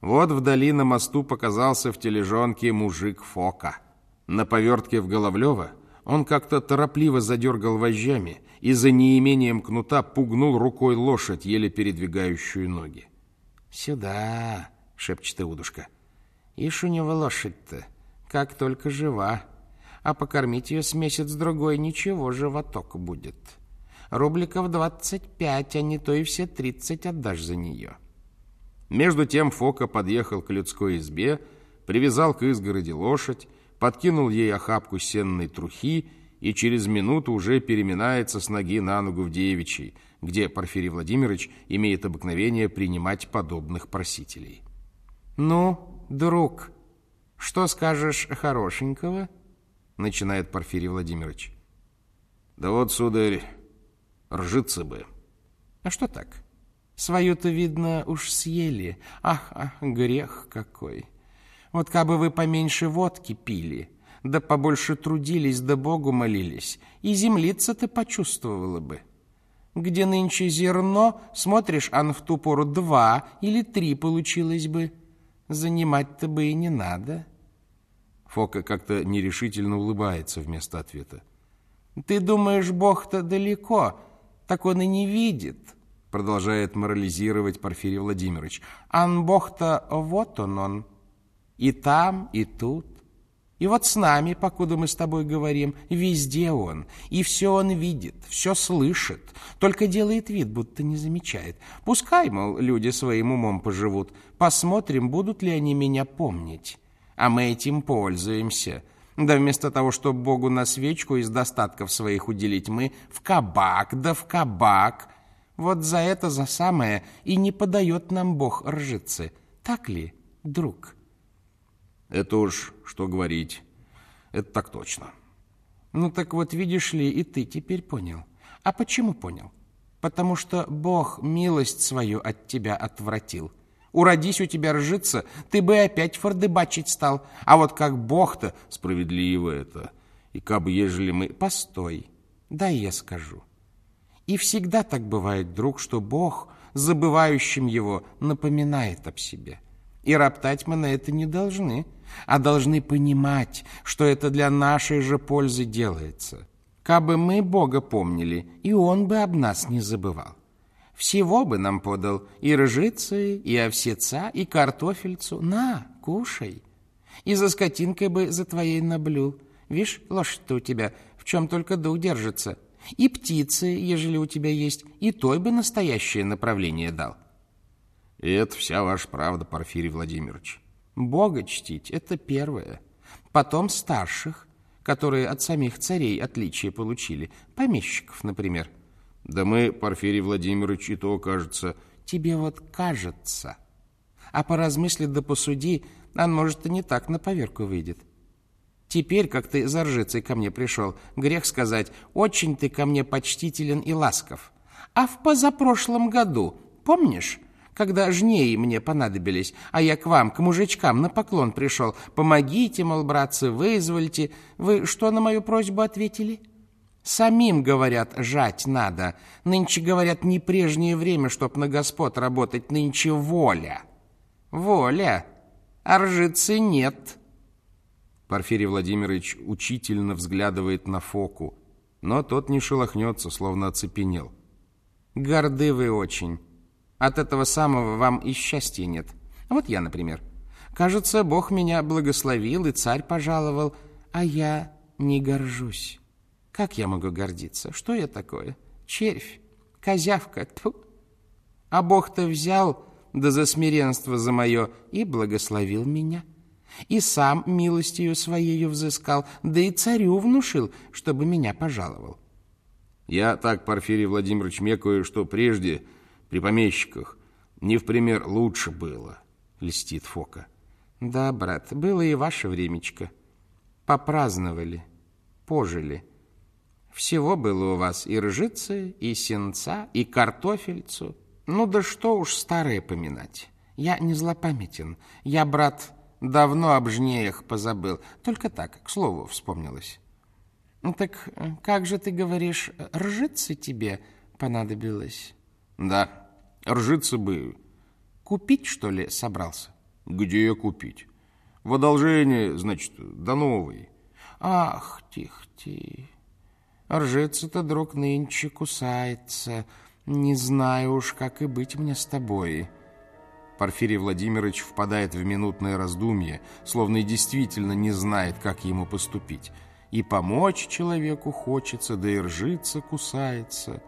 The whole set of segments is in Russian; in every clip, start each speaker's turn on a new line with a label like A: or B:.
A: Вот вдали на мосту показался в тележонке мужик Фока. На повертке в Головлево он как-то торопливо задергал вожжами и за неимением кнута пугнул рукой лошадь, еле передвигающую ноги.
B: «Сюда!» — шепчет Иудушка. «Ишь у него лошадь-то, как только жива, а покормить ее с месяц-другой ничего, животок будет. Рубликов двадцать пять, а не то и все тридцать отдашь за нее».
A: Между тем Фока подъехал к людской избе, привязал к изгороди лошадь, подкинул ей охапку сенной трухи и через минуту уже переминается с ноги на ногу в девичьей, где Порфирий Владимирович имеет обыкновение принимать подобных просителей.
B: «Ну, друг, что скажешь хорошенького?» начинает Порфирий Владимирович.
A: «Да вот, сударь, ржиться бы».
B: «А что так?» Свою-то, видно, уж съели. Ах, ах, грех какой. Вот как бы вы поменьше водки пили, да побольше трудились, да Богу молились, и землица-то почувствовала бы. Где нынче зерно, смотришь, ан в ту пору два или три получилось бы. Занимать-то бы и не надо.
A: Фока как-то нерешительно улыбается вместо ответа.
B: Ты думаешь, Бог-то далеко, так он и не видит
A: продолжает морализировать Порфирий Владимирович.
B: Ан Бог-то вот он он. И там, и тут. И вот с нами, покуда мы с тобой говорим, везде он. И все он видит, все слышит. Только делает вид, будто не замечает. Пускай, мол, люди своим умом поживут. Посмотрим, будут ли они меня помнить. А мы этим пользуемся. Да вместо того, чтобы Богу на свечку из достатков своих уделить, мы в кабак, да в кабак – вот за это, за самое, и не подает нам Бог ржицы. Так ли, друг?
A: Это уж что говорить. Это так точно.
B: Ну так вот, видишь ли, и ты теперь понял. А почему понял? Потому что Бог милость свою от тебя отвратил. Уродись у тебя ржица, ты бы опять фордыбачить стал. А вот как Бог-то...
A: Справедливо это. И кабы, ежели мы...
B: Постой, дай я скажу. И всегда так бывает, друг, что Бог, забывающим его, напоминает об себе. И роптать мы на это не должны, а должны понимать, что это для нашей же пользы делается. Кабы мы Бога помнили, и Он бы об нас не забывал. Всего бы нам подал и ржицы, и овсеца, и картофельцу. На, кушай. И за скотинкой бы за твоей наблюл. Вишь, лошадь-то у тебя в чем только дух держится. И птицы, ежели у тебя есть, и той бы настоящее направление дал.
A: И это вся ваша правда, Порфирий Владимирович.
B: Бога чтить — это первое. Потом старших, которые от самих царей отличия получили. Помещиков, например.
A: Да мы, Порфирий Владимирович, и то, кажется...
B: Тебе вот кажется. А поразмысли да посуди, а может, и не так на поверку выйдет. Теперь, как ты за ржицей ко мне пришел, грех сказать, очень ты ко мне почтителен и ласков. А в позапрошлом году, помнишь, когда жнеи мне понадобились, а я к вам, к мужичкам, на поклон пришел, помогите, мол, братцы, вызвольте, вы что на мою просьбу ответили? Самим, говорят, жать надо. Нынче, говорят, не прежнее время, чтоб на господ работать, нынче воля. Воля, а ржицы нет».
A: Порфирий Владимирович учительно взглядывает на Фоку, но тот не шелохнется, словно оцепенел.
B: «Горды вы очень. От этого самого вам и счастья нет. Вот я, например. Кажется, Бог меня благословил и царь пожаловал, а я не горжусь. Как я могу гордиться? Что я такое? Червь, козявка, тьфу. А Бог-то взял, да за смиренство за мое, и благословил меня» и сам милостью своею взыскал, да и царю внушил, чтобы меня пожаловал.
A: Я так, Порфирий Владимирович, мекаю, что прежде при помещиках не в пример лучше было, льстит Фока.
B: Да, брат, было и ваше времечко. Попраздновали, пожили. Всего было у вас и ржицы, и сенца, и картофельцу. Ну да что уж старое поминать. Я не злопамятен. Я, брат, Давно об жнеях позабыл. Только так, к слову, вспомнилось. Ну так как же ты говоришь, ржиться тебе понадобилось?
A: Да, ржиться бы.
B: Купить, что ли, собрался?
A: Где купить? В одолжение, значит, до новой.
B: Ах, тих-ти. Ржица-то, друг, нынче кусается. Не знаю уж, как и быть мне с тобой.
A: Порфирий Владимирович впадает в минутное раздумье, словно и действительно не знает, как ему поступить. И помочь человеку хочется, да и ржица кусается.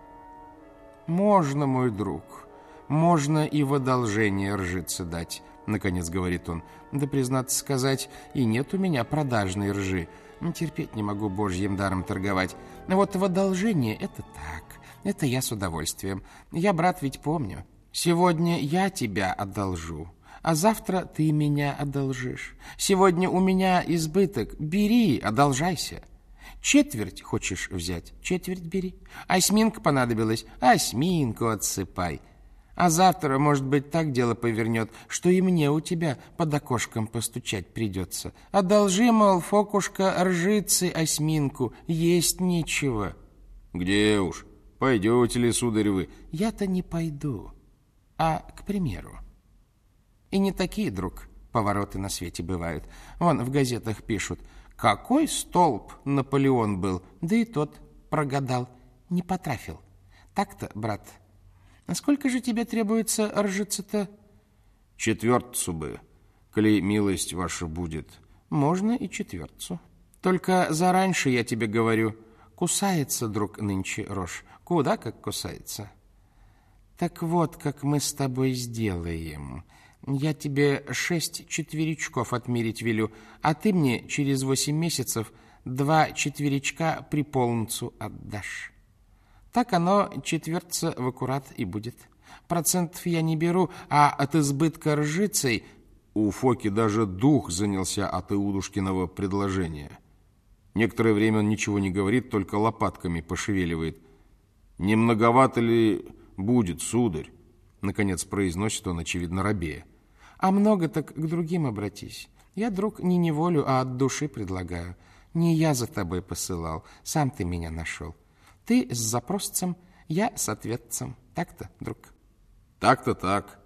B: Можно, мой друг, можно и в одолжение ржице дать, наконец говорит он. Да, признаться сказать, и нет у меня продажной ржи. Терпеть не могу божьим даром торговать. Вот в одолжение это так, это я с удовольствием. Я, брат, ведь помню. Сегодня я тебя одолжу, а завтра ты меня одолжишь. Сегодня у меня избыток, бери, одолжайся. Четверть хочешь взять, четверть бери. Осьминка понадобилась, осьминку отсыпай. А завтра, может быть, так дело повернет, что и мне у тебя под окошком постучать придется. Одолжи, мол, фокушка, ржицы осьминку, есть нечего.
A: Где уж, пойдете ли, сударь, вы?
B: Я-то не пойду а к примеру. И не такие, друг, повороты на свете бывают. Вон в газетах пишут, какой столб Наполеон был, да и тот прогадал, не потрафил. Так-то, брат, насколько же тебе требуется ржица-то?
A: Четвертцу бы, коли милость ваша будет.
B: Можно и четвертцу. Только зараньше я тебе говорю, кусается, друг, нынче рожь. Куда как кусается? Так вот, как мы с тобой сделаем. Я тебе шесть четверичков отмерить велю, а ты мне через восемь месяцев два четверичка при полнцу отдашь. Так оно четвертца в аккурат и будет. Процентов я не беру, а от избытка ржицей...
A: У Фоки даже дух занялся от Иудушкиного предложения. Некоторое время он ничего не говорит, только лопатками пошевеливает. Не многовато ли «Будет, сударь», — наконец произносит он, очевидно, рабея.
B: «А много так к другим обратись. Я, друг, не неволю, а от души предлагаю. Не я за тобой посылал, сам ты меня нашел. Ты с запросцем, я с ответцем. Так-то, друг?»
A: «Так-то так.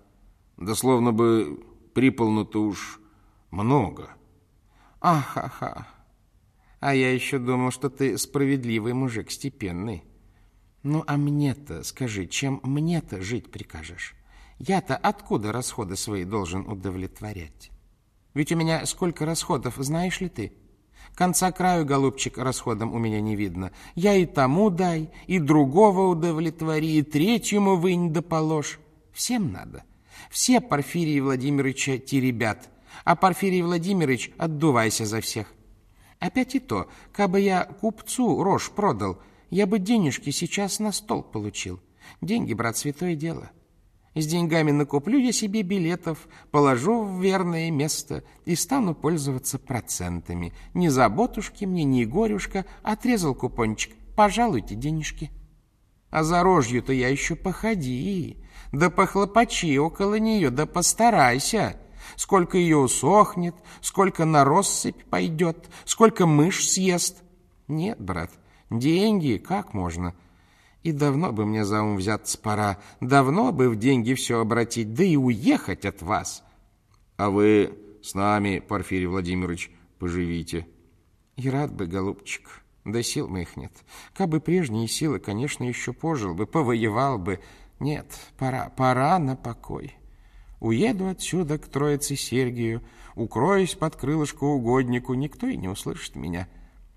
A: Да словно бы приполно-то уж много».
B: «Ах-ха-ха. А я еще думал, что ты справедливый мужик, степенный». Ну, а мне-то, скажи, чем мне-то жить прикажешь? Я-то откуда расходы свои должен удовлетворять? Ведь у меня сколько расходов, знаешь ли ты? Конца краю, голубчик, расходом у меня не видно. Я и тому дай, и другого удовлетвори, и третьему вынь да положь. Всем надо. Все Порфирия Владимировича теребят, а Порфирий Владимирович отдувайся за всех. Опять и то, кабы я купцу рожь продал — я бы денежки сейчас на стол получил. Деньги, брат, святое дело. С деньгами накуплю я себе билетов, положу в верное место и стану пользоваться процентами. Ни заботушки мне, ни горюшка, отрезал купончик. Пожалуйте денежки. А за рожью-то я еще походи, да похлопочи около нее, да постарайся. Сколько ее усохнет, сколько на россыпь пойдет, сколько мышь съест. Нет, брат, Деньги? Как можно? И давно бы мне за ум взяться пора. Давно бы в деньги все обратить, да и уехать от вас.
A: А вы с нами, Порфирий Владимирович, поживите.
B: И рад бы, голубчик. Да сил моих нет. Кабы прежние силы, конечно, еще пожил бы, повоевал бы. Нет, пора, пора на покой. Уеду отсюда к Троице Сергию, укроюсь под крылышко угоднику, никто и не услышит меня.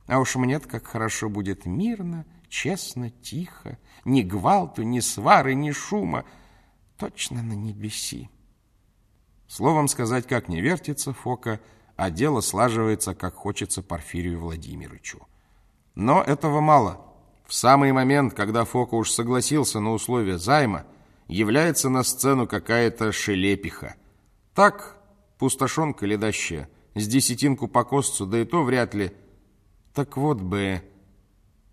B: А уж мне как хорошо будет мирно, честно, тихо, ни гвалту, ни свары, ни шума, точно на небеси.
A: Словом сказать, как не вертится Фока, а дело слаживается, как хочется Порфирию Владимировичу. Но этого мало. В самый момент, когда Фока уж согласился на условия займа, является на сцену какая-то шелепиха. Так, пустошонка ледащая, с десятинку по костцу, да и то вряд ли –
B: так вот бы,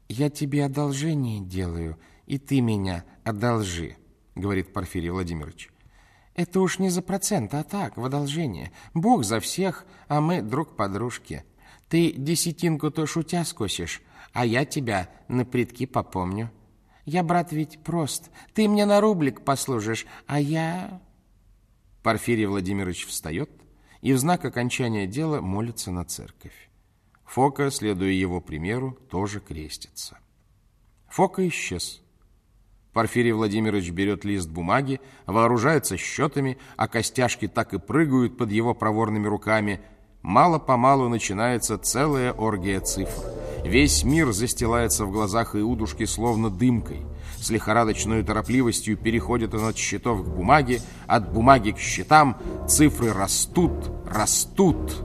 B: я тебе одолжение делаю, и ты меня одолжи, говорит Порфирий Владимирович. Это уж не за процент, а так, в одолжение. Бог за всех, а мы друг подружки. Ты десятинку-то шутя скосишь, а я тебя на предки попомню. Я, брат, ведь прост. Ты мне на рублик послужишь, а я...
A: Порфирий Владимирович встает, и в знак окончания дела молится на церковь. Фока, следуя его примеру, тоже крестится. Фока исчез. Порфирий Владимирович берет лист бумаги, вооружается счетами, а костяшки так и прыгают под его проворными руками. Мало-помалу начинается целая оргия цифр. Весь мир застилается в глазах Иудушки словно дымкой. С лихорадочной торопливостью переходит он от счетов к бумаге, от бумаги к счетам. Цифры растут, растут,